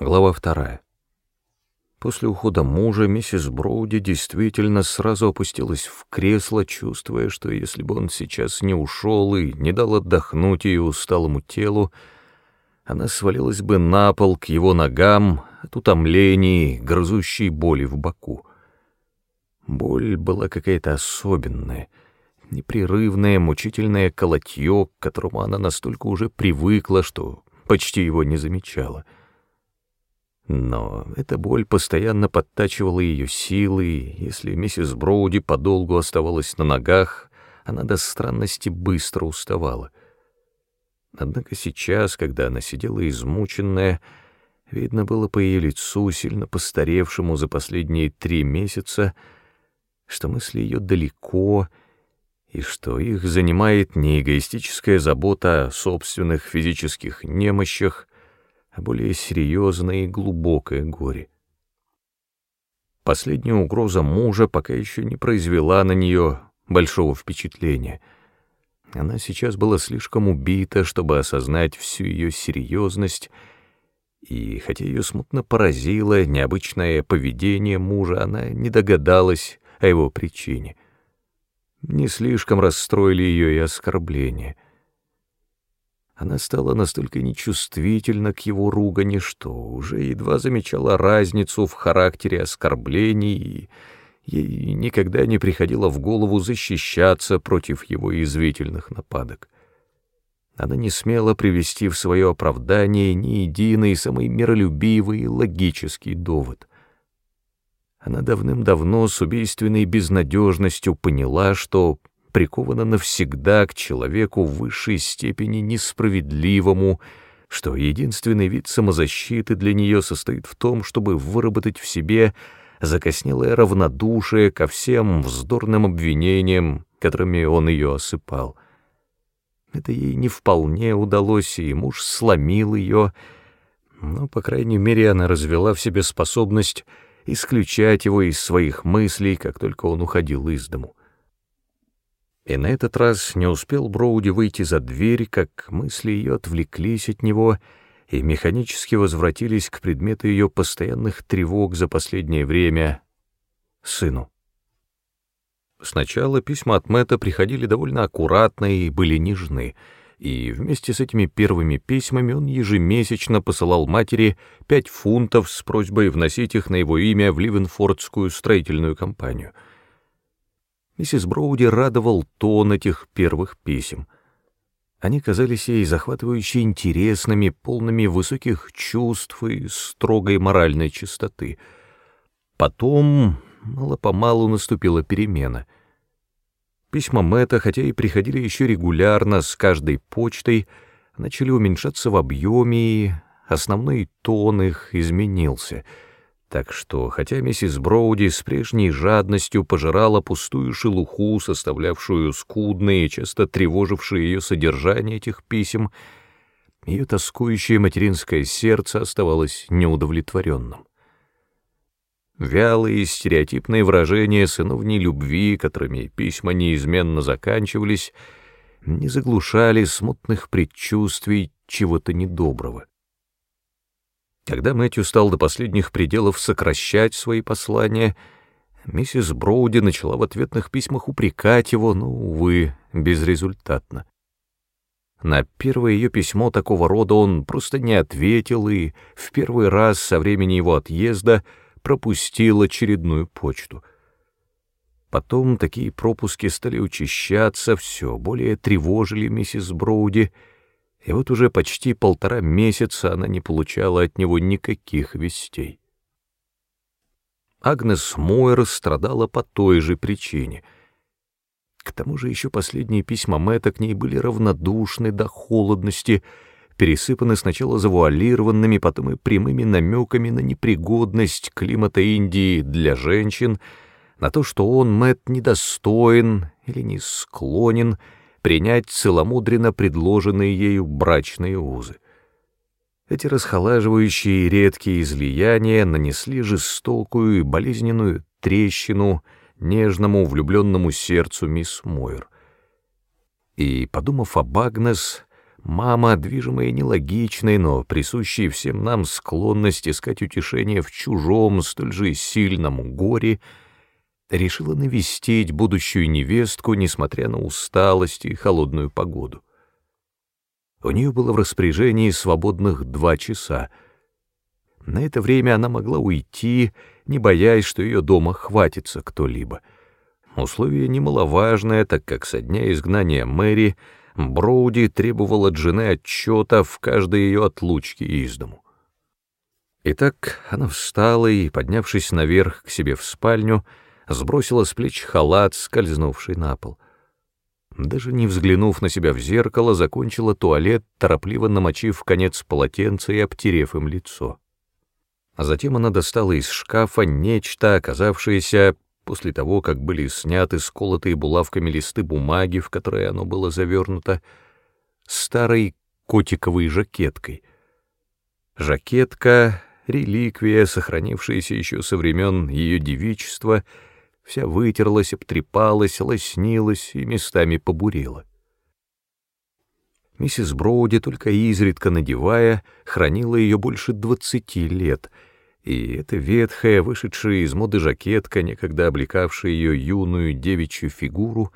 Глава вторая. После ухода мужа миссис Броуди действительно сразу опустилась в кресло, чувствуя, что если бы он сейчас не ушел и не дал отдохнуть ее усталому телу, она свалилась бы на пол к его ногам от утомлений, грызущей боли в боку. Боль была какая-то особенная, непрерывное, мучительное колотье, к которому она настолько уже привыкла, что почти его не замечала — но эта боль постоянно подтачивала ее силы, и если миссис Броуди подолгу оставалась на ногах, она до странности быстро уставала. Однако сейчас, когда она сидела измученная, видно было по ее лицу, сильно постаревшему за последние три месяца, что мысли ее далеко, и что их занимает не эгоистическая забота о собственных физических немощах, а более серьезное и глубокое горе. Последняя угроза мужа пока еще не произвела на нее большого впечатления. Она сейчас была слишком убита, чтобы осознать всю ее серьезность, и хотя ее смутно поразило необычное поведение мужа, она не догадалась о его причине. Не слишком расстроили ее и оскорбления — она стала настолько нечувствительна к его ругани, что уже едва замечала разницу в характере оскорблений, и ей никогда не приходило в голову защищаться против его язвительных нападок. Она не смела привести в свое оправдание ни единый самый миролюбивый и логический довод. Она давным-давно с убийственной безнадежностью поняла, что прикована навсегда к человеку в высшей степени несправедливому, что единственный вид самозащиты для нее состоит в том, чтобы выработать в себе закоснелое равнодушие ко всем вздорным обвинениям, которыми он ее осыпал. Это ей не вполне удалось, и муж сломил ее, но, по крайней мере, она развела в себе способность исключать его из своих мыслей, как только он уходил из дому. И на этот раз не успел Броуди выйти за дверь, как мысли ее отвлеклись от него и механически возвратились к предмету ее постоянных тревог за последнее время — сыну. Сначала письма от Мэтта приходили довольно аккуратно и были нежны, и вместе с этими первыми письмами он ежемесячно посылал матери пять фунтов с просьбой вносить их на его имя в Ливенфордскую строительную компанию — Миссис Броуди радовал тон этих первых писем. Они казались ей захватывающе интересными, полными высоких чувств и строгой моральной чистоты. Потом мало-помалу наступила перемена. Письма Мэтта, хотя и приходили еще регулярно с каждой почтой, начали уменьшаться в объеме, и основной тон их изменился — так что, хотя миссис Броуди с прежней жадностью пожирала пустую шелуху, составлявшую скудные часто тревожившие ее содержание этих писем, ее тоскующее материнское сердце оставалось неудовлетворенным. Вялые стереотипные выражения сыновней любви, которыми письма неизменно заканчивались, не заглушали смутных предчувствий чего-то недоброго. Когда Мэтью стал до последних пределов сокращать свои послания, миссис Броуди начала в ответных письмах упрекать его, но, увы, безрезультатно. На первое ее письмо такого рода он просто не ответил и в первый раз со времени его отъезда пропустил очередную почту. Потом такие пропуски стали учащаться, все более тревожили миссис Броуди — и вот уже почти полтора месяца она не получала от него никаких вестей. Агнес Мойер страдала по той же причине. К тому же еще последние письма Мэтта к ней были равнодушны до холодности, пересыпаны сначала завуалированными, потом и прямыми намеками на непригодность климата Индии для женщин, на то, что он, Мэтт, недостоин или не склонен — принять целомудренно предложенные ею брачные узы. Эти расхолаживающие и редкие излияния нанесли жестокую и болезненную трещину нежному влюбленному сердцу мисс Мойер. И, подумав об Агнес, мама, движимая нелогичной, но присущей всем нам склонность искать утешение в чужом, столь же сильном горе, решила навестить будущую невестку, несмотря на усталость и холодную погоду. У нее было в распоряжении свободных два часа. На это время она могла уйти, не боясь, что ее дома хватится кто-либо. Условие немаловажное, так как со дня изгнания Мэри Броуди требовал от жены отчета в каждой ее отлучке из дому. Итак, она встала и, поднявшись наверх к себе в спальню, сбросила с плеч халат, скользнувший на пол — даже не взглянув на себя в зеркало, закончила туалет, торопливо намочив конец полотенца и обтерев им лицо. А затем она достала из шкафа нечто, оказавшееся после того, как были сняты сколотые булавками листы бумаги, в которые оно было завернуто, старой котиковой жакеткой. Жакетка — реликвия, сохранившаяся еще со времен ее девичества — вся вытерлась, обтрепалась, лоснилась и местами побурела. Миссис Броуди, только изредка надевая, хранила ее больше двадцати лет, и эта ветхая, вышедшая из моды жакетка, некогда облекавшая ее юную девичью фигуру,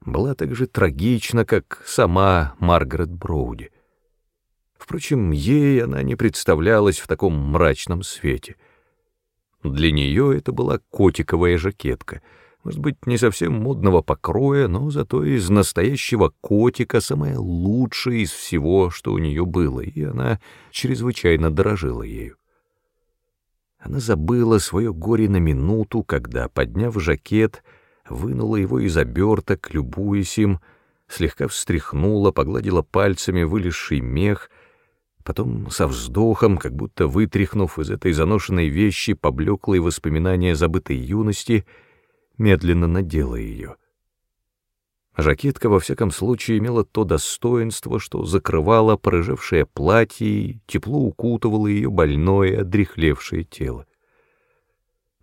была так же трагична, как сама Маргарет Броуди. Впрочем, ей она не представлялась в таком мрачном свете — для нее это была котиковая жакетка, может быть, не совсем модного покроя, но зато из настоящего котика самая лучшая из всего, что у нее было, и она чрезвычайно дорожила ею. Она забыла свое горе на минуту, когда, подняв жакет, вынула его из оберток, любуясь им, слегка встряхнула, погладила пальцами вылезший мех — Потом со вздохом, как будто вытряхнув из этой заношенной вещи поблеклые воспоминания забытой юности, медленно надела ее. Жакетка, во всяком случае, имела то достоинство, что закрывала порыжевшее платье и тепло укутывало ее больное, одрехлевшее тело.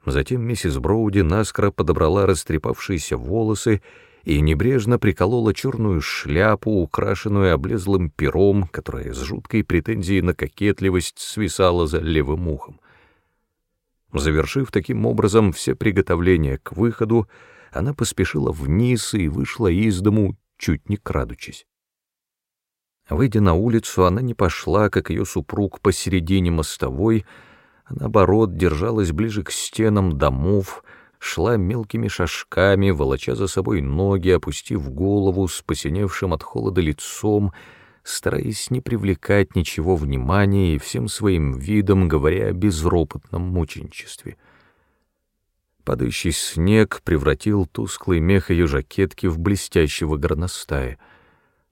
Затем миссис Броуди наскоро подобрала растрепавшиеся волосы и небрежно приколола черную шляпу, украшенную облезлым пером, которая с жуткой претензией на кокетливость свисала за левым ухом. Завершив таким образом все приготовления к выходу, она поспешила вниз и вышла из дому, чуть не крадучись. Выйдя на улицу, она не пошла, как ее супруг, посередине мостовой, а наоборот держалась ближе к стенам домов, шла мелкими шажками, волоча за собой ноги, опустив голову с посиневшим от холода лицом, стараясь не привлекать ничего внимания и всем своим видом говоря о безропотном мученичестве. Падающий снег превратил тусклый мех ее жакетки в блестящего горностая.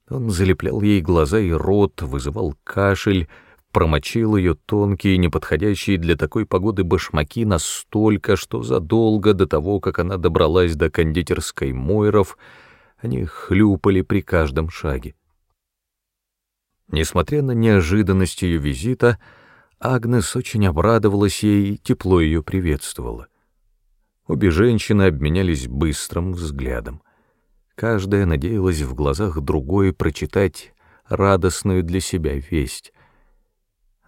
Он залеплял ей глаза и рот, вызывал кашель, промочил ее тонкие, неподходящие для такой погоды башмаки настолько, что задолго до того, как она добралась до кондитерской Мойров, они хлюпали при каждом шаге. Несмотря на неожиданность ее визита, Агнес очень обрадовалась ей и тепло ее приветствовала. Обе женщины обменялись быстрым взглядом. Каждая надеялась в глазах другой прочитать радостную для себя весть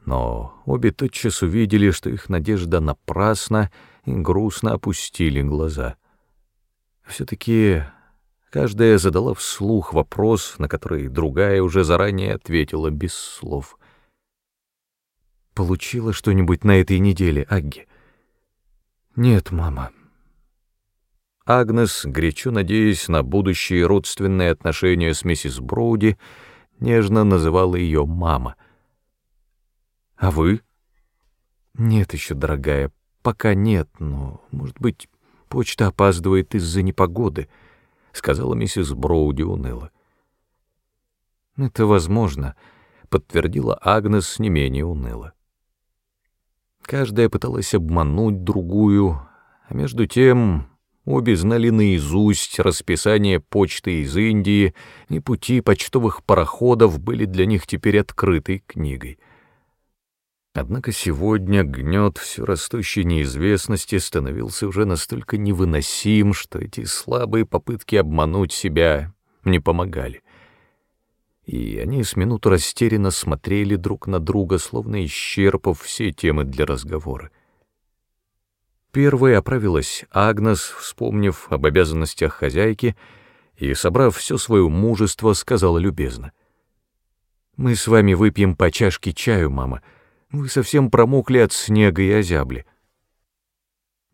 но обе тотчас увидели, что их надежда напрасна, и грустно опустили глаза. Все-таки каждая задала вслух вопрос, на который другая уже заранее ответила без слов. «Получила что-нибудь на этой неделе, Агги?» «Нет, мама». Агнес, горячо надеясь на будущие родственные отношения с миссис Броуди, нежно называла ее «мама». А вы? Нет еще, дорогая, пока нет, но, может быть, почта опаздывает из-за непогоды, сказала миссис Броуди уныло. Это возможно, подтвердила Агнес не менее уныло. Каждая пыталась обмануть другую, а между тем обе знали наизусть расписание почты из Индии, и пути почтовых пароходов были для них теперь открытой книгой — Однако сегодня гнет все растущей неизвестности становился уже настолько невыносим, что эти слабые попытки обмануть себя не помогали. и они с минуту растерянно смотрели друг на друга, словно исчерпав все темы для разговора. Первой оправилась Агнес, вспомнив об обязанностях хозяйки, и, собрав все свое мужество, сказала любезно. «Мы с вами выпьем по чашке чаю, мама. Вы совсем промокли от снега и озябли».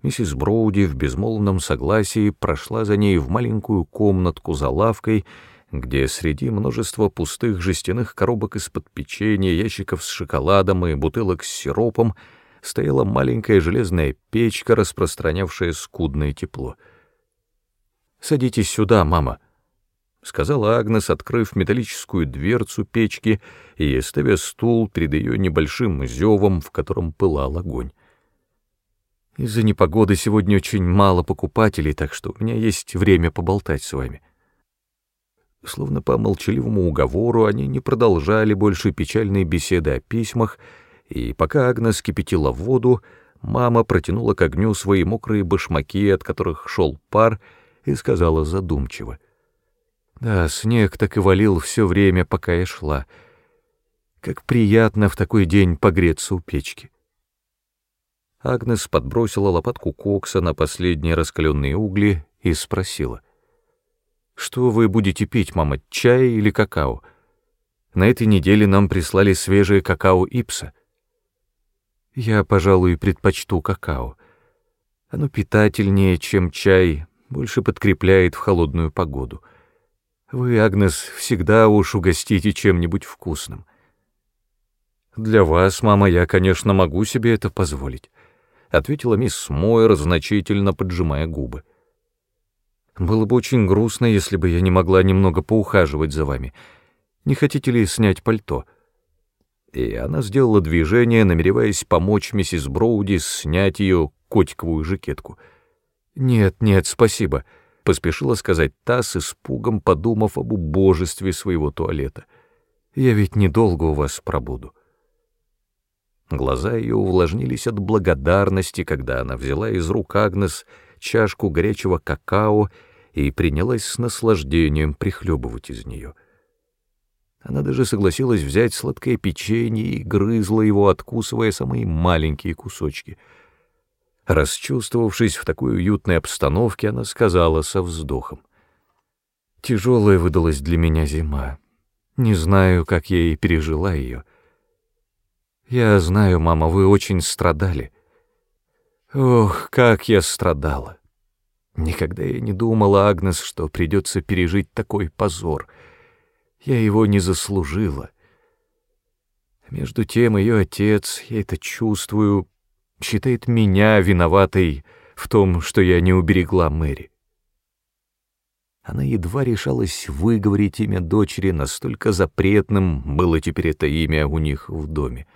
Миссис Броуди в безмолвном согласии прошла за ней в маленькую комнатку за лавкой, где среди множества пустых жестяных коробок из-под печенья, ящиков с шоколадом и бутылок с сиропом стояла маленькая железная печка, распространявшая скудное тепло. «Садитесь сюда, мама», — сказала Агнес, открыв металлическую дверцу печки и ставя стул перед ее небольшим зевом, в котором пылал огонь. «Из-за непогоды сегодня очень мало покупателей, так что у меня есть время поболтать с вами». Словно по молчаливому уговору они не продолжали больше печальной беседы о письмах, и пока Агнес кипятила воду, мама протянула к огню свои мокрые башмаки, от которых шел пар, и сказала задумчиво. «Да, снег так и валил все время, пока я шла. Как приятно в такой день погреться у печки». Агнес подбросила лопатку кокса на последние раскаленные угли и спросила. Что вы будете пить, мама, чай или какао? На этой неделе нам прислали свежее какао Ипса. Я, пожалуй, предпочту какао. Оно питательнее, чем чай, больше подкрепляет в холодную погоду. Вы, Агнес, всегда уж угостите чем-нибудь вкусным. Для вас, мама, я, конечно, могу себе это позволить, ответила мисс Мойер, значительно поджимая губы. Было бы очень грустно, если бы я не могла немного поухаживать за вами. Не хотите ли снять пальто?» И она сделала движение, намереваясь помочь миссис Броуди снять ее котиковую жакетку. «Нет, нет, спасибо», — поспешила сказать та с испугом, подумав об убожестве своего туалета. «Я ведь недолго у вас пробуду». Глаза ее увлажнились от благодарности, когда она взяла из рук Агнес чашку горячего какао и принялась с наслаждением прихлебывать из нее. Она даже согласилась взять сладкое печенье и грызла его, откусывая самые маленькие кусочки. Расчувствовавшись в такой уютной обстановке, она сказала со вздохом. «Тяжелая выдалась для меня зима. Не знаю, как я и пережила ее. Я знаю, мама, вы очень страдали. Ох, как я страдала! Никогда я не думала, Агнес, что придется пережить такой позор. Я его не заслужила. Между тем ее отец, я это чувствую, считает меня виноватой в том, что я не уберегла Мэри. Она едва решалась выговорить имя дочери, настолько запретным было теперь это имя у них в доме.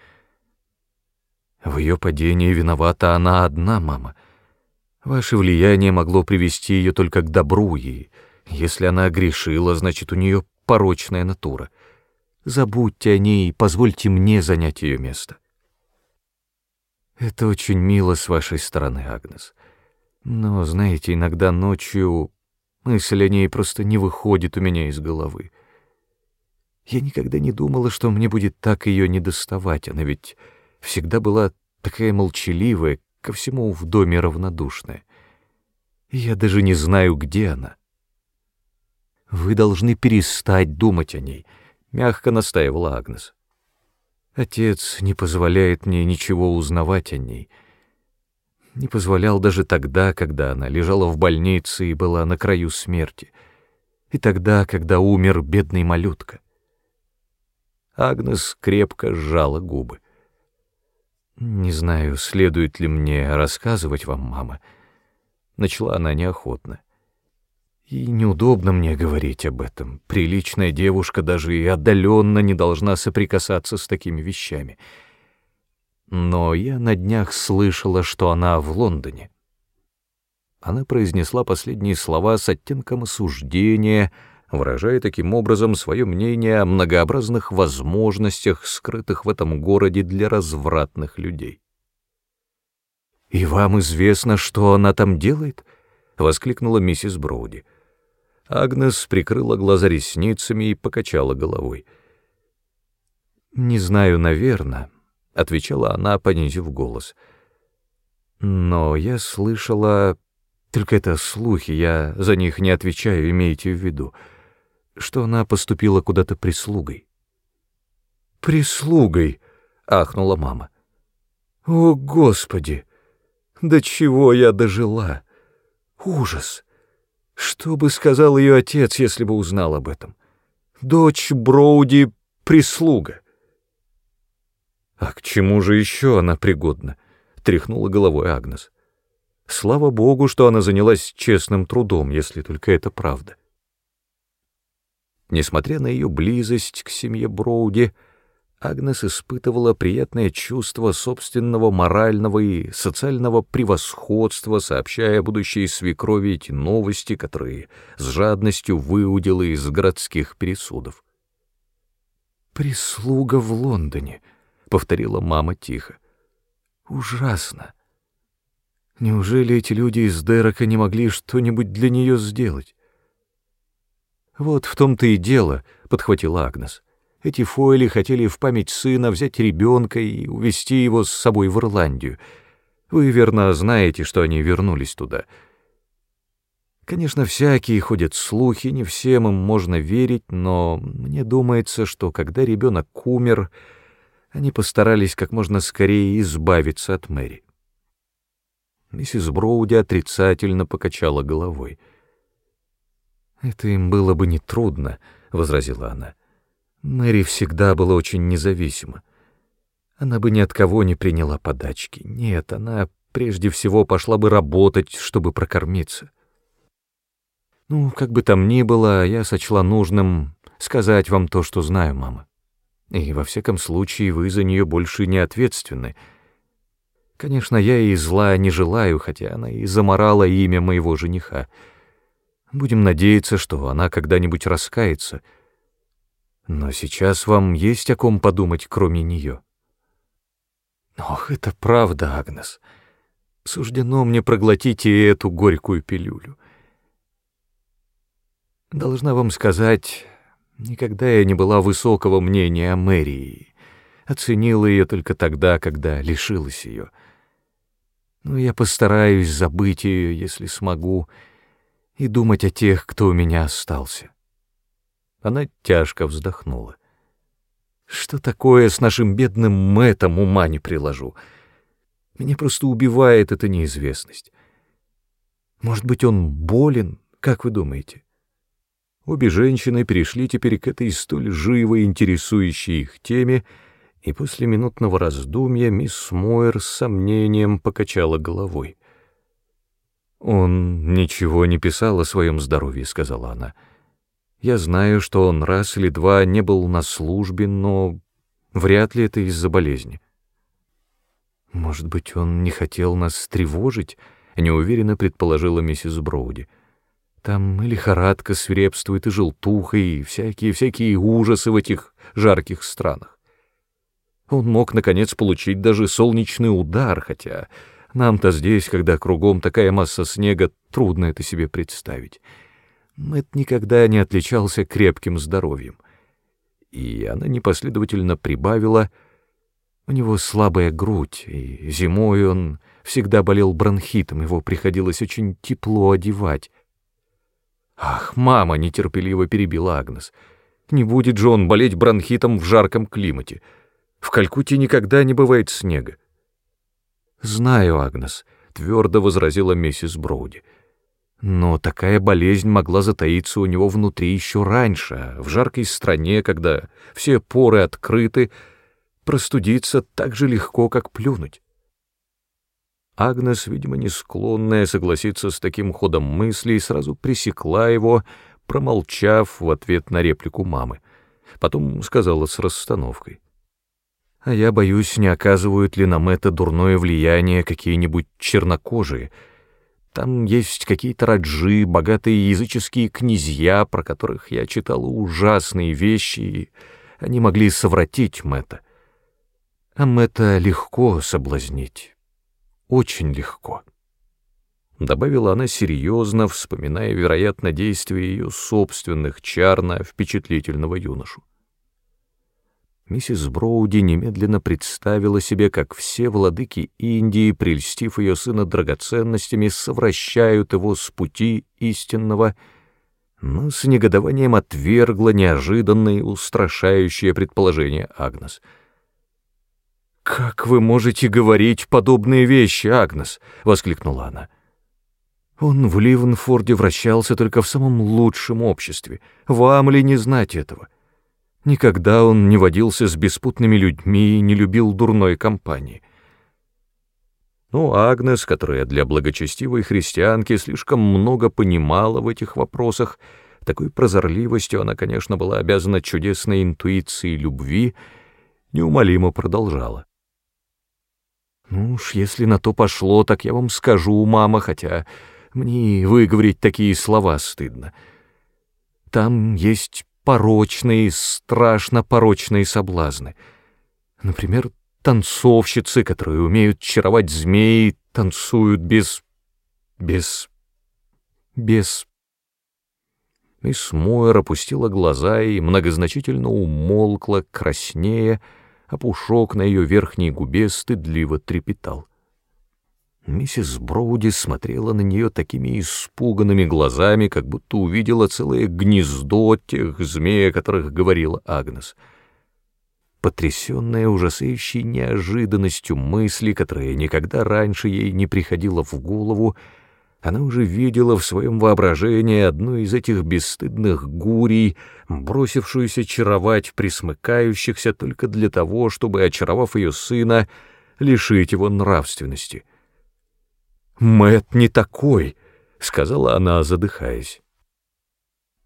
В ее падении виновата она одна, мама — Ваше влияние могло привести ее только к добру, и если она грешила, значит, у нее порочная натура. Забудьте о ней и позвольте мне занять ее место. Это очень мило с вашей стороны, Агнес. Но, знаете, иногда ночью мысль о ней просто не выходит у меня из головы. Я никогда не думала, что мне будет так ее недоставать. Она ведь всегда была такая молчаливая, ко всему в доме равнодушная. Я даже не знаю, где она. Вы должны перестать думать о ней, мягко настаивала Агнес. Отец не позволяет мне ничего узнавать о ней. Не позволял даже тогда, когда она лежала в больнице и была на краю смерти, и тогда, когда умер бедный малютка. Агнес крепко сжала губы. «Не знаю, следует ли мне рассказывать вам, мама», — начала она неохотно. «И неудобно мне говорить об этом. Приличная девушка даже и отдаленно не должна соприкасаться с такими вещами. Но я на днях слышала, что она в Лондоне». Она произнесла последние слова с оттенком осуждения — выражая таким образом свое мнение о многообразных возможностях, скрытых в этом городе для развратных людей. «И вам известно, что она там делает?» — воскликнула миссис Броуди. Агнес прикрыла глаза ресницами и покачала головой. «Не знаю, наверное», — отвечала она, понизив голос. «Но я слышала... Только это слухи, я за них не отвечаю, имейте в виду, что она поступила куда-то прислугой». «Прислугой!» — ахнула мама. «О, Господи! До чего я дожила! Ужас! Что бы сказал ее отец, если бы узнал об этом? Дочь Броуди — прислуга!» «А к чему же еще она пригодна?» — тряхнула головой Агнес. «Слава богу, что она занялась честным трудом, если только это правда». Несмотря на ее близость к семье Броуди, — Агнес испытывала приятное чувство собственного морального и социального превосходства, сообщая будущей свекрови эти новости, которые с жадностью выудила из городских пересудов. «Прислуга в Лондоне», — повторила мама тихо. «Ужасно. Неужели эти люди из Дерека не могли что-нибудь для нее сделать?» «Вот в том-то и дело», — подхватила Агнес. Эти Фойли хотели в память сына взять ребенка и увезти его с собой в Ирландию. Вы верно знаете, что они вернулись туда. Конечно, всякие ходят слухи, не всем им можно верить, но мне думается, что когда ребенок умер, они постарались как можно скорее избавиться от Мэри. Миссис Броуди отрицательно покачала головой. «Это им было бы нетрудно», — возразила она. Мэри всегда была очень независима. Она бы ни от кого не приняла подачки. Нет, она прежде всего пошла бы работать, чтобы прокормиться. Ну, как бы там ни было, я сочла нужным сказать вам то, что знаю, мама. И во всяком случае вы за нее больше не ответственны. Конечно, я ей зла не желаю, хотя она и заморала имя моего жениха. Будем надеяться, что она когда-нибудь раскается — но сейчас вам есть о ком подумать, кроме нее. Ох, это правда, Агнес. Суждено мне проглотить и эту горькую пилюлю. Должна вам сказать, никогда я не была высокого мнения о Мэрии. Оценила ее только тогда, когда лишилась ее. Но я постараюсь забыть ее, если смогу, и думать о тех, кто у меня остался. Она тяжко вздохнула. Что такое с нашим бедным Мэтом ума не приложу. Меня просто убивает эта неизвестность. Может быть, он болен, как вы думаете? Обе женщины перешли теперь к этой столь живо интересующей их теме, и после минутного раздумья мисс Мойер с сомнением покачала головой. «Он ничего не писал о своем здоровье», — сказала она. — я знаю, что он раз или два не был на службе, но вряд ли это из-за болезни. Может быть, он не хотел нас тревожить, неуверенно предположила миссис Броуди. Там и лихорадка свирепствует, и желтуха, и всякие-всякие ужасы в этих жарких странах. Он мог, наконец, получить даже солнечный удар, хотя нам-то здесь, когда кругом такая масса снега, трудно это себе представить. Мэтт никогда не отличался крепким здоровьем. И она непоследовательно прибавила, у него слабая грудь, и зимой он всегда болел бронхитом, его приходилось очень тепло одевать. «Ах, мама!» — нетерпеливо перебила Агнес. «Не будет же он болеть бронхитом в жарком климате. В Калькутте никогда не бывает снега». «Знаю, Агнес», — твердо возразила миссис Броуди. Но такая болезнь могла затаиться у него внутри еще раньше, в жаркой стране, когда все поры открыты, простудиться так же легко, как плюнуть. Агнес, видимо, не склонная согласиться с таким ходом мыслей, сразу пресекла его, промолчав в ответ на реплику мамы. Потом сказала с расстановкой. «А я боюсь, не оказывают ли нам это дурное влияние какие-нибудь чернокожие, — там есть какие-то раджи, богатые языческие князья, про которых я читал ужасные вещи, и они могли совратить Мэтта. А Мэтта легко соблазнить. Очень легко. — добавила она серьезно, вспоминая, вероятно, действия ее собственных чар на впечатлительного юношу. Миссис Броуди немедленно представила себе, как все владыки Индии, прельстив ее сына драгоценностями, совращают его с пути истинного, но с негодованием отвергла неожиданное и устрашающее предположение Агнес. «Как вы можете говорить подобные вещи, Агнес?» — воскликнула она. «Он в Ливенфорде вращался только в самом лучшем обществе. Вам ли не знать этого?» Никогда он не водился с беспутными людьми и не любил дурной компании. Но Агнес, которая для благочестивой христианки слишком много понимала в этих вопросах, такой прозорливостью она, конечно, была обязана чудесной интуиции любви, неумолимо продолжала. «Ну уж, если на то пошло, так я вам скажу, мама, хотя мне выговорить такие слова стыдно. Там есть порочные, страшно порочные соблазны. Например, танцовщицы, которые умеют чаровать змеи, танцуют без... без... без... Мисс Мойер опустила глаза и многозначительно умолкла, краснея, а пушок на ее верхней губе стыдливо трепетал. Миссис Броуди смотрела на нее такими испуганными глазами, как будто увидела целое гнездо тех змей, о которых говорила Агнес. Потрясенная ужасающей неожиданностью мысли, которая никогда раньше ей не приходила в голову, она уже видела в своем воображении одну из этих бесстыдных гурий, бросившуюся чаровать присмыкающихся только для того, чтобы, очаровав ее сына, лишить его нравственности — Мэт не такой», — сказала она, задыхаясь.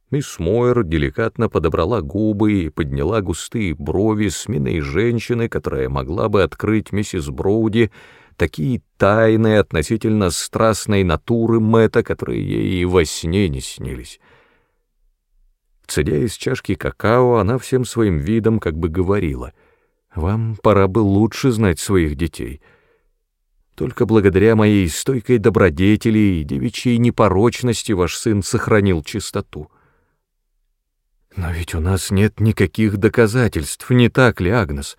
Мисс Мойер деликатно подобрала губы и подняла густые брови с женщины, которая могла бы открыть миссис Броуди такие тайны относительно страстной натуры Мэтта, которые ей и во сне не снились. Цедя из чашки какао, она всем своим видом как бы говорила, «Вам пора бы лучше знать своих детей». Только благодаря моей стойкой добродетели и девичьей непорочности ваш сын сохранил чистоту. Но ведь у нас нет никаких доказательств, не так ли, Агнес?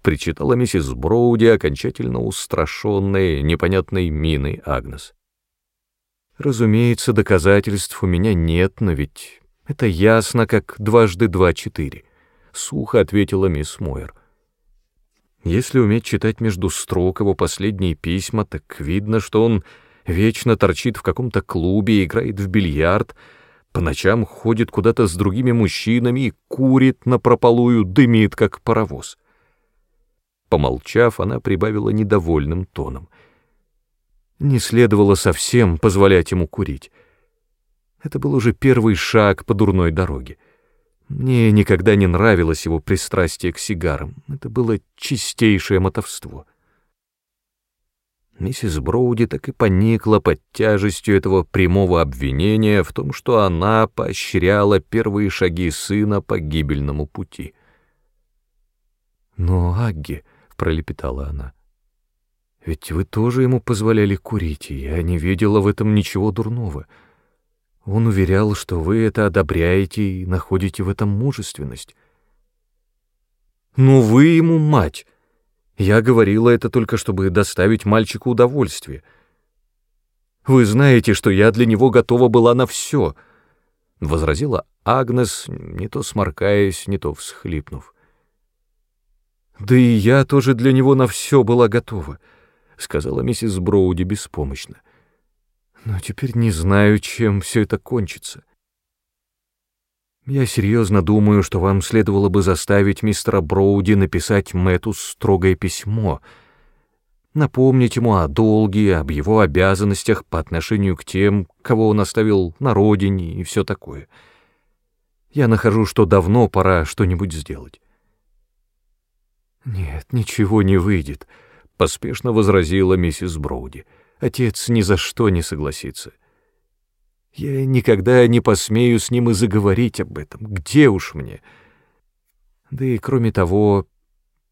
Причитала миссис Броуди, окончательно устрашенная непонятной миной Агнес. Разумеется, доказательств у меня нет, но ведь это ясно, как дважды два четыре. Сухо ответила мисс Мойер. Если уметь читать между строк его последние письма, так видно, что он вечно торчит в каком-то клубе, играет в бильярд, по ночам ходит куда-то с другими мужчинами и курит напропалую, дымит, как паровоз. Помолчав, она прибавила недовольным тоном. Не следовало совсем позволять ему курить. Это был уже первый шаг по дурной дороге. Мне никогда не нравилось его пристрастие к сигарам. Это было чистейшее мотовство. Миссис Броуди так и поникла под тяжестью этого прямого обвинения в том, что она поощряла первые шаги сына по гибельному пути. «Но, Агги», — пролепетала она, — «ведь вы тоже ему позволяли курить, и я не видела в этом ничего дурного». Он уверял, что вы это одобряете и находите в этом мужественность. «Ну вы ему мать!» Я говорила это только, чтобы доставить мальчику удовольствие. Вы знаете, что я для него готова была на все, — возразила Агнес, не то сморкаясь, не то всхлипнув. Да и я тоже для него на все была готова, — сказала миссис Броуди беспомощно но теперь не знаю, чем все это кончится. Я серьезно думаю, что вам следовало бы заставить мистера Броуди написать Мэтту строгое письмо, напомнить ему о долге, об его обязанностях по отношению к тем, кого он оставил на родине и все такое. Я нахожу, что давно пора что-нибудь сделать. «Нет, ничего не выйдет», — поспешно возразила миссис Броуди. Отец ни за что не согласится. Я никогда не посмею с ним и заговорить об этом. Где уж мне? Да и кроме того,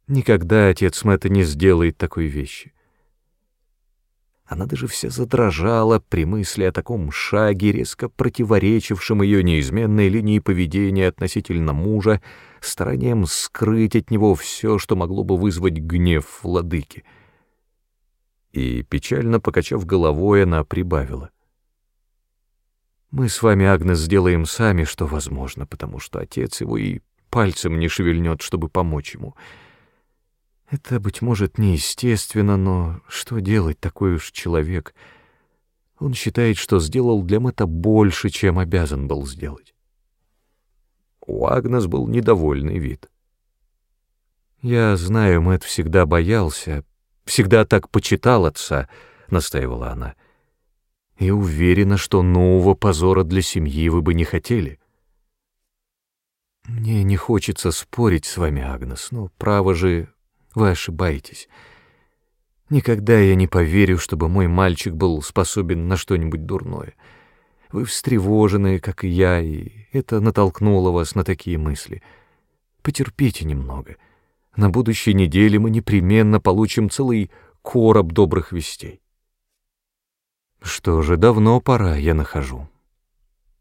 никогда отец Мэтта не сделает такой вещи. Она даже вся задрожала при мысли о таком шаге, резко противоречившем ее неизменной линии поведения относительно мужа, старанием скрыть от него все, что могло бы вызвать гнев владыки. И, печально покачав головой, она прибавила. «Мы с вами, Агнес, сделаем сами, что возможно, потому что отец его и пальцем не шевельнет, чтобы помочь ему». Это, быть может, неестественно, но что делать такой уж человек? Он считает, что сделал для Мэтта больше, чем обязан был сделать. У Агнес был недовольный вид. «Я знаю, Мэтт всегда боялся, всегда так почитал отца», — настаивала она. «И уверена, что нового позора для семьи вы бы не хотели». «Мне не хочется спорить с вами, Агнес, но, право же, вы ошибаетесь. Никогда я не поверю, чтобы мой мальчик был способен на что-нибудь дурное. Вы встревожены, как и я, и это натолкнуло вас на такие мысли. Потерпите немного. На будущей неделе мы непременно получим целый короб добрых вестей. Что же, давно пора, я нахожу.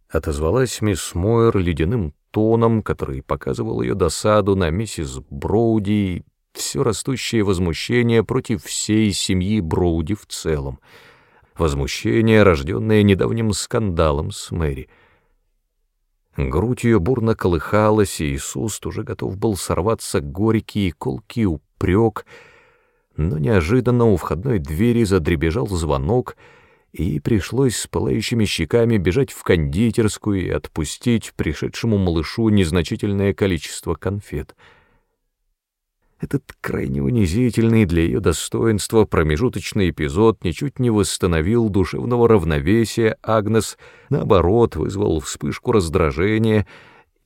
Отозвалась мисс Мойер ледяным тоном, который показывал ее досаду на миссис Броуди все растущее возмущение против всей семьи Броуди в целом, возмущение, рожденное недавним скандалом с Мэри. Грудь ее бурно колыхалась, и Иисус уже готов был сорваться горький и колкий упрек, но неожиданно у входной двери задребежал звонок, и пришлось с пылающими щеками бежать в кондитерскую и отпустить пришедшему малышу незначительное количество конфет — этот крайне унизительный для ее достоинства промежуточный эпизод ничуть не восстановил душевного равновесия Агнес, наоборот, вызвал вспышку раздражения,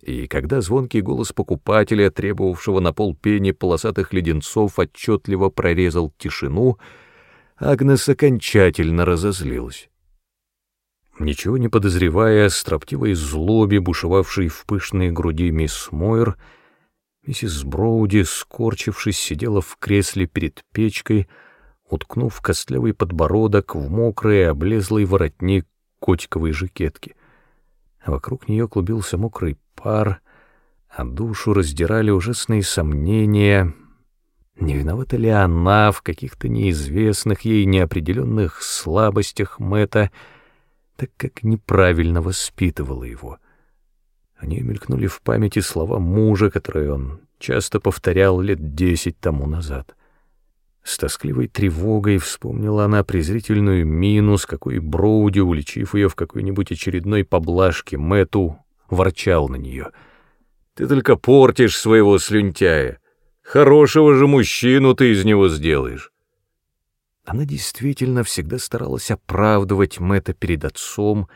и когда звонкий голос покупателя, требовавшего на полпени полосатых леденцов, отчетливо прорезал тишину, Агнес окончательно разозлилась. Ничего не подозревая о строптивой злобе, бушевавшей в пышной груди мисс Мойер, Миссис Броуди, скорчившись, сидела в кресле перед печкой, уткнув костлявый подбородок в мокрый облезлый воротник котиковой жакетки. Вокруг нее клубился мокрый пар, а душу раздирали ужасные сомнения. Не виновата ли она в каких-то неизвестных ей неопределенных слабостях Мэтта, так как неправильно воспитывала его — они мелькнули в памяти слова мужа, которые он часто повторял лет десять тому назад. С тоскливой тревогой вспомнила она презрительную мину, с какой Броуди, уличив ее в какой-нибудь очередной поблажке, Мэту ворчал на нее. «Ты только портишь своего слюнтяя. Хорошего же мужчину ты из него сделаешь». Она действительно всегда старалась оправдывать Мэтта перед отцом,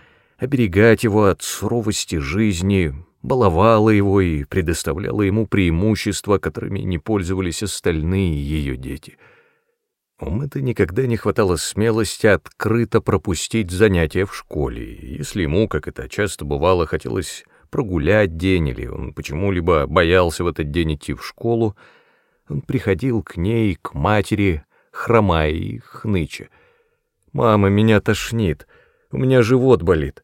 оберегать его от суровости жизни, баловала его и предоставляла ему преимущества, которыми не пользовались остальные ее дети. У Мэтта никогда не хватало смелости открыто пропустить занятия в школе, если ему, как это часто бывало, хотелось прогулять день или он почему-либо боялся в этот день идти в школу, он приходил к ней, к матери, хромая и хныча. «Мама, меня тошнит, у меня живот болит».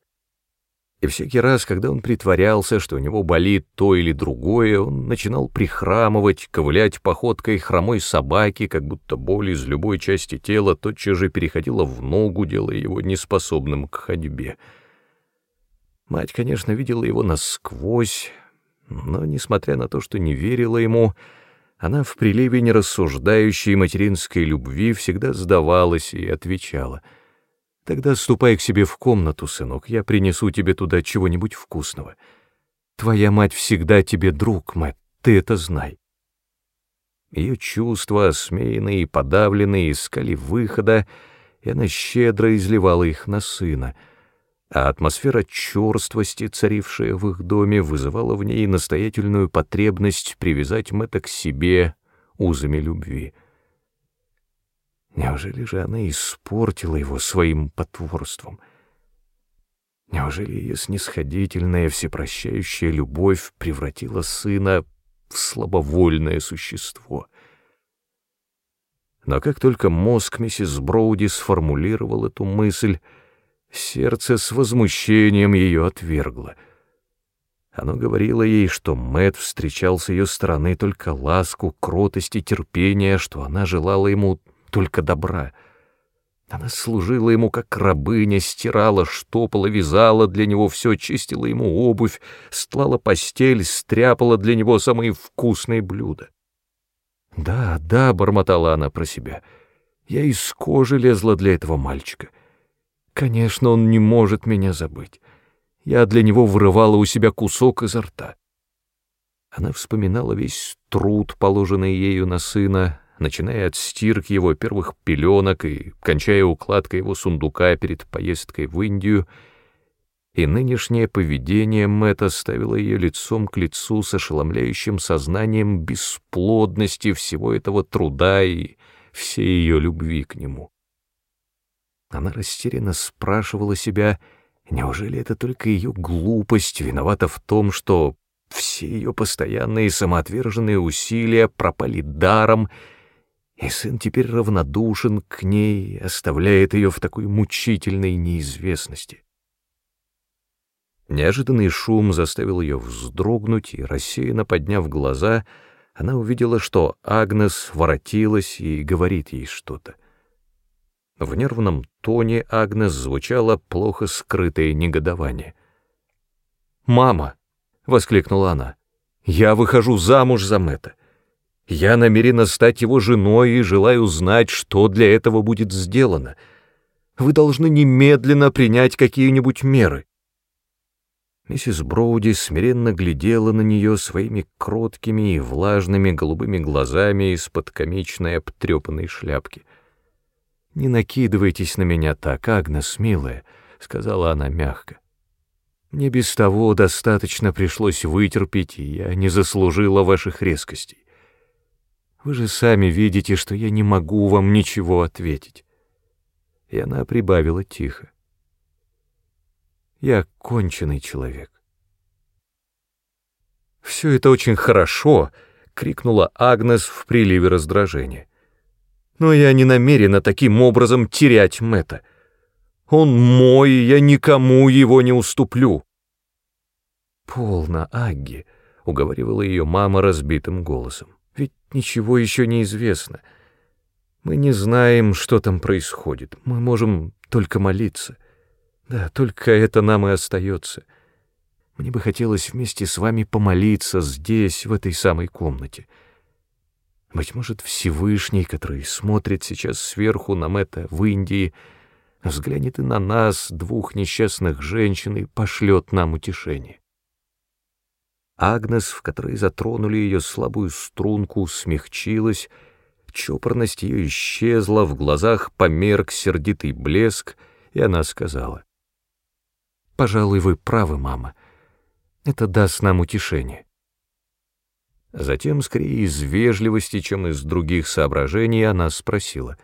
И всякий раз, когда он притворялся, что у него болит то или другое, он начинал прихрамывать, ковылять походкой хромой собаки, как будто боль из любой части тела тотчас же переходила в ногу, делая его неспособным к ходьбе. Мать, конечно, видела его насквозь, но, несмотря на то, что не верила ему, она в приливе нерассуждающей материнской любви всегда сдавалась и отвечала — Тогда ступай к себе в комнату, сынок, я принесу тебе туда чего-нибудь вкусного. Твоя мать всегда тебе друг, мать, ты это знай. Ее чувства, осмеянные и подавленные, искали выхода, и она щедро изливала их на сына, а атмосфера черствости, царившая в их доме, вызывала в ней настоятельную потребность привязать Мэтта к себе узами любви. Неужели же она испортила его своим потворством? Неужели ее снисходительная, всепрощающая любовь превратила сына в слабовольное существо? Но как только мозг миссис Броуди сформулировал эту мысль, сердце с возмущением ее отвергло. Оно говорило ей, что Мэт встречал с ее стороны только ласку, кротость и терпение, что она желала ему только добра. Она служила ему как рабыня, стирала, штопала, вязала для него все, чистила ему обувь, стлала постель, стряпала для него самые вкусные блюда. «Да, да», — бормотала она про себя, — «я из кожи лезла для этого мальчика. Конечно, он не может меня забыть. Я для него вырывала у себя кусок изо рта». Она вспоминала весь труд, положенный ею на сына, начиная от стирки его первых пеленок и кончая укладкой его сундука перед поездкой в Индию — и нынешнее поведение Мэтта ставило ее лицом к лицу с ошеломляющим сознанием бесплодности всего этого труда и всей ее любви к нему. Она растерянно спрашивала себя, неужели это только ее глупость виновата в том, что все ее постоянные самоотверженные усилия пропали даром, и сын теперь равнодушен к ней, оставляет ее в такой мучительной неизвестности. Неожиданный шум заставил ее вздрогнуть, и, рассеянно подняв глаза, она увидела, что Агнес воротилась и говорит ей что-то. В нервном тоне Агнес звучало плохо скрытое негодование. «Мама!» — воскликнула она. «Я выхожу замуж за Мэтта. Я намерена стать его женой и желаю знать, что для этого будет сделано. Вы должны немедленно принять какие-нибудь меры». Миссис Броуди смиренно глядела на нее своими кроткими и влажными голубыми глазами из-под комичной обтрепанной шляпки. «Не накидывайтесь на меня так, Агнес, милая», — сказала она мягко. «Мне без того достаточно пришлось вытерпеть, и я не заслужила ваших резкостей. Вы же сами видите, что я не могу вам ничего ответить». И она прибавила тихо. Я конченый человек. «Все это очень хорошо!» — крикнула Агнес в приливе раздражения. «Но я не намерена таким образом терять Мэтта. Он мой, я никому его не уступлю». «Полно, Агги», — уговаривала ее мама разбитым голосом. «Ведь ничего еще не известно. Мы не знаем, что там происходит. Мы можем только молиться». Да, только это нам и остается. Мне бы хотелось вместе с вами помолиться здесь, в этой самой комнате. Быть может, Всевышний, который смотрит сейчас сверху нам это в Индии, взглянет и на нас, двух несчастных женщин, и пошлет нам утешение. Агнес, в которой затронули ее слабую струнку, смягчилась, чопорность ее исчезла, в глазах померк сердитый блеск, и она сказала, Пожалуй, вы правы, мама. Это даст нам утешение. Затем, скорее из вежливости, чем из других соображений, она спросила.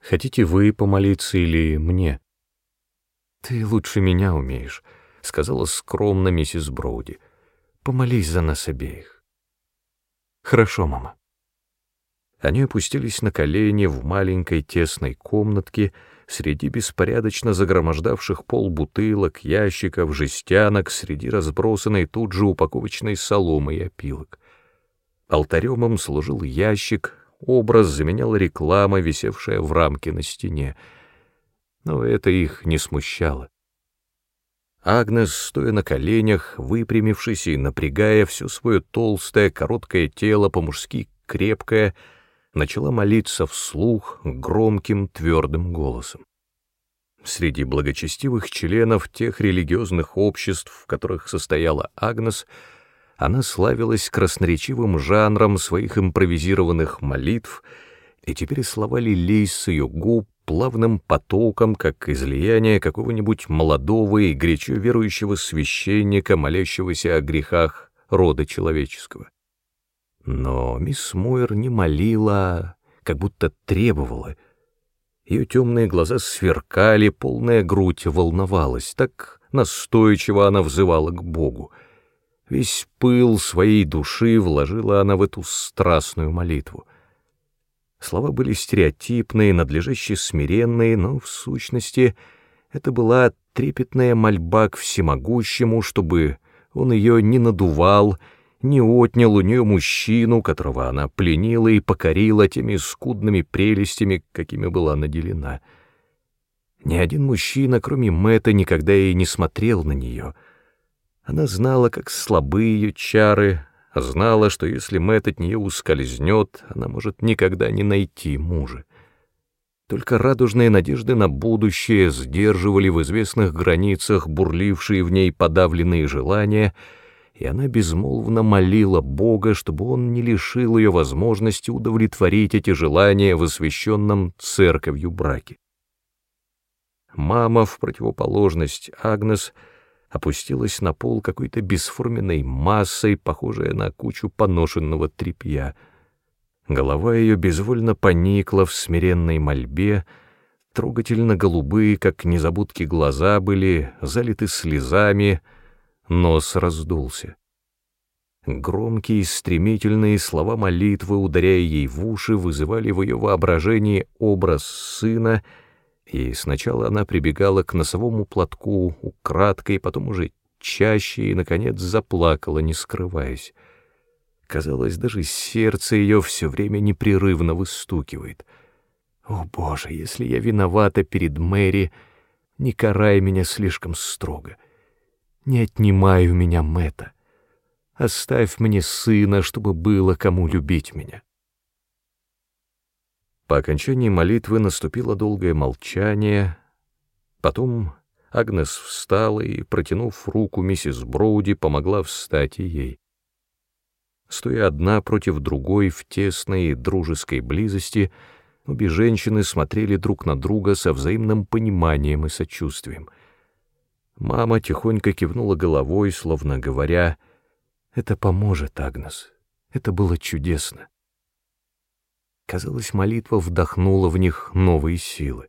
«Хотите вы помолиться или мне?» «Ты лучше меня умеешь», — сказала скромно миссис Броуди. «Помолись за нас обеих». «Хорошо, мама». Они опустились на колени в маленькой тесной комнатке, среди беспорядочно загромождавших пол бутылок, ящиков, жестянок, среди разбросанной тут же упаковочной соломы и опилок. Алтарем им служил ящик, образ заменяла реклама, висевшая в рамке на стене. Но это их не смущало. Агнес, стоя на коленях, выпрямившись и напрягая все свое толстое, короткое тело, по-мужски крепкое, — начала молиться вслух громким твердым голосом. Среди благочестивых членов тех религиозных обществ, в которых состояла Агнес, она славилась красноречивым жанром своих импровизированных молитв, и теперь слова лились с ее губ плавным потоком, как излияние какого-нибудь молодого и горячо верующего священника, молящегося о грехах рода человеческого. Но мисс Мойер не молила, как будто требовала. Ее темные глаза сверкали, полная грудь волновалась, так настойчиво она взывала к Богу. Весь пыл своей души вложила она в эту страстную молитву. Слова были стереотипные, надлежащие смиренные, но в сущности это была трепетная мольба к всемогущему, чтобы он ее не надувал, не отнял у нее мужчину, которого она пленила и покорила теми скудными прелестями, какими была наделена. Ни один мужчина, кроме Мэтта, никогда и не смотрел на нее. Она знала, как слабы ее чары, знала, что если Мэтт от нее ускользнет, она может никогда не найти мужа. Только радужные надежды на будущее сдерживали в известных границах бурлившие в ней подавленные желания, и она безмолвно молила Бога, чтобы он не лишил ее возможности удовлетворить эти желания в освященном церковью браке. Мама, в противоположность Агнес, опустилась на пол какой-то бесформенной массой, похожей на кучу поношенного тряпья — Голова ее безвольно поникла в смиренной мольбе, трогательно голубые, как незабудки, глаза были залиты слезами, нос раздулся. Громкие, стремительные слова молитвы, ударяя ей в уши, вызывали в ее воображении образ сына, и сначала она прибегала к носовому платку украдкой, потом уже чаще и, наконец, заплакала, не скрываясь. Казалось, даже сердце ее все время непрерывно выстукивает. «О, Боже, если я виновата перед Мэри, не карай меня слишком строго. Не отнимай у меня Мэтта. Оставь мне сына, чтобы было кому любить меня». По окончании молитвы наступило долгое молчание. Потом Агнес встала и, протянув руку миссис Броуди, помогла встать и ей стоя одна против другой в тесной дружеской близости, обе женщины смотрели друг на друга со взаимным пониманием и сочувствием. Мама тихонько кивнула головой, словно говоря, «Это поможет, Агнес. Это было чудесно». Казалось, молитва вдохнула в них новые силы.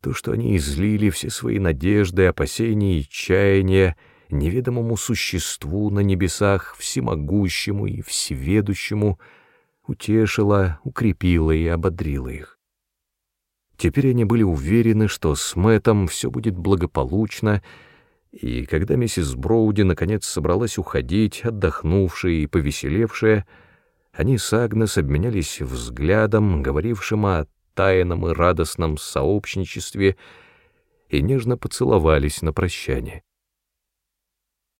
То, что они излили все свои надежды, опасения и чаяния, неведомому существу на небесах, всемогущему и всеведущему, утешила, укрепила и ободрила их. Теперь они были уверены, что с Мэттом все будет благополучно, и когда миссис Броуди наконец собралась уходить, отдохнувшая и повеселевшая, они с Агнес обменялись взглядом, говорившим о тайном и радостном сообщничестве, и нежно поцеловались на прощание.